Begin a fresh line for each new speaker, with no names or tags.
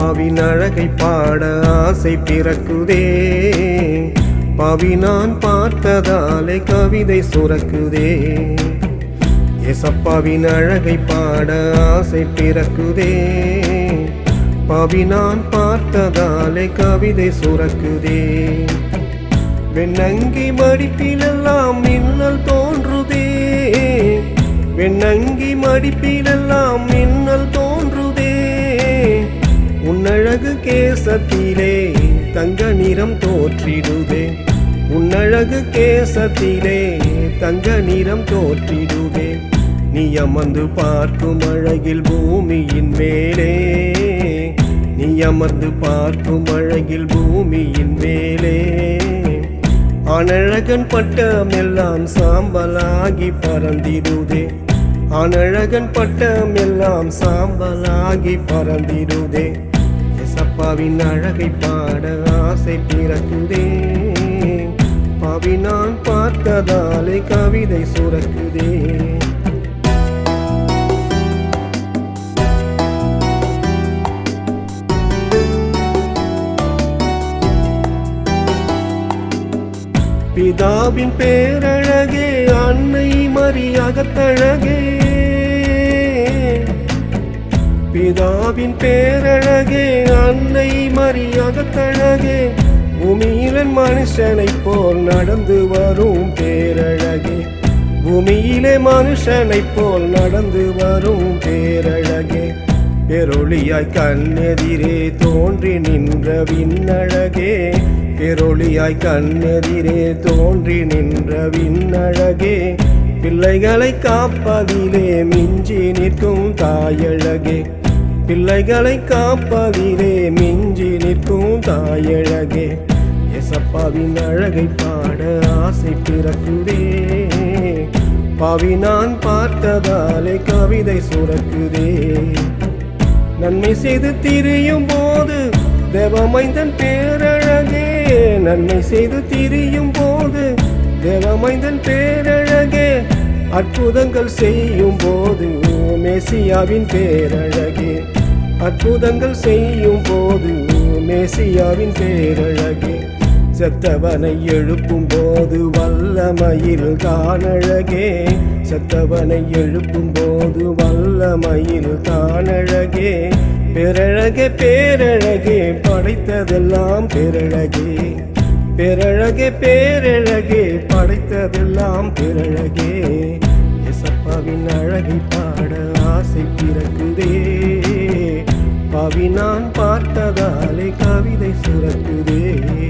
பாவின் அழகை பாட ஆசை பிறக்குதே. பாவி நான் பார்த்ததாலே கவிதை சுரக்குதே. எசப்பாவின் அழகை பாட ஆசை பிறக்குதே. பாவி நான் பார்த்ததாலே கவிதை சுரக்குதே. வெண்ணங்கி மடிப்பிலெல்லாம் மின்னல் தோன்றுதே. வெண்ணங்கி மடிப்பிலெல்லாம் மின்னல் தோன்று உன்னழகு கேசத்திலே தங்க நிறம் தோற்றிடுதே உன்னழகு கேசத்திலே தங்க நிறம் தோற்றிடுதே நீ அமர்ந்து பார்க்கும் அழகில் பூமியின் மேலே. நீ அமர்ந்து பார்க்கும் அழகில் பூமியின் மேலே. அனழகன் பட்டம் எல்லாம் சாம்பலாகி பறந்திடுதே அனழகன் பட்டம் எல்லாம் சாம்பலாகி பறந்திடுதே பாவின் அழகை பாட ஆசை பிறக்குதே. பாவி நான் பார்த்ததாலே கவிதை சுரக்குதே. பிதாவின் பேரழகே அன்னை மரியாகத்தழகே. பிதாவின் பேரழகே அன்னை மரியாதத்தழகே பூமியிலன் மனுஷனை போல் நடந்து வரும் பேரழகே. பூமியிலே மனுஷனை போல் நடந்து வரும் பேரழகே. பெருளியாய் கண்ணெதிரே தோன்றி நின்ற விண்ணழகே. பெருளியாய் கண்ணெதிரே தோன்றி நின்ற விண்ணழகே. பிள்ளைகளை காப்பதிலே மிஞ்சி நிற்கும் தாயழகே. பிள்ளைகளை காப்பதிலே மிஞ்சி நிற்கும் தாயழகே. எசப்பாவின் அழகை பாட ஆசை பிறக்குதே. பாவி நான் பார்த்ததாலே கவிதை சுரக்குதே. நன்மை செய்து திரியும் போது தேவமைந்தன் பேரழகே. நன்மை செய்து திரியும் போது தேவமைந்தன் பேரழகே. அற்புதங்கள் செய்யும் போது மேசியாவின் பேரழகே. அற்புதங்கள் செய்யும் போது மேசியாவின் பேரழகே செத்தவனை எழுப்பும் போது வல்லமையில் காணழகே செத்தவனை எழுப்பும் போது வல்லமையில் காணழகே பேரழகே பேரழகே படைத்ததெல்லாம் பேரழகே. பேரழகே பேரழகே படைத்ததெல்லாம் பேரழகே. எசப்பாவின் அழகை பாட ஆசை பிறக்குதே. பாவி நான் பார்த்ததாலே கவிதை சிறக்குதே.